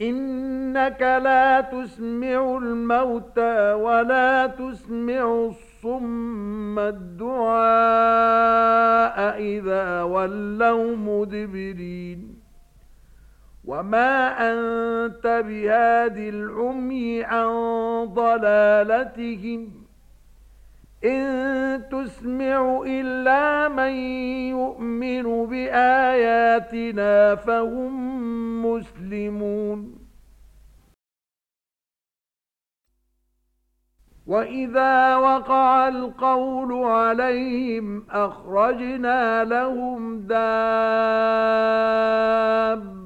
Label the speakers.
Speaker 1: إنك لا تسمع الموتى ولا تسمع الصم الدعاء إذا ولوا مدبرين وما أنت بهذه العمي عن ضلالتهم إن تسمع إلا من يؤمن بآياتنا فهم مسلمون وَإِذَا وَقَعَ الْقَوْلُ عَلَيْهِمْ أَخْرَجْنَا لَهُمْ دَابَّةً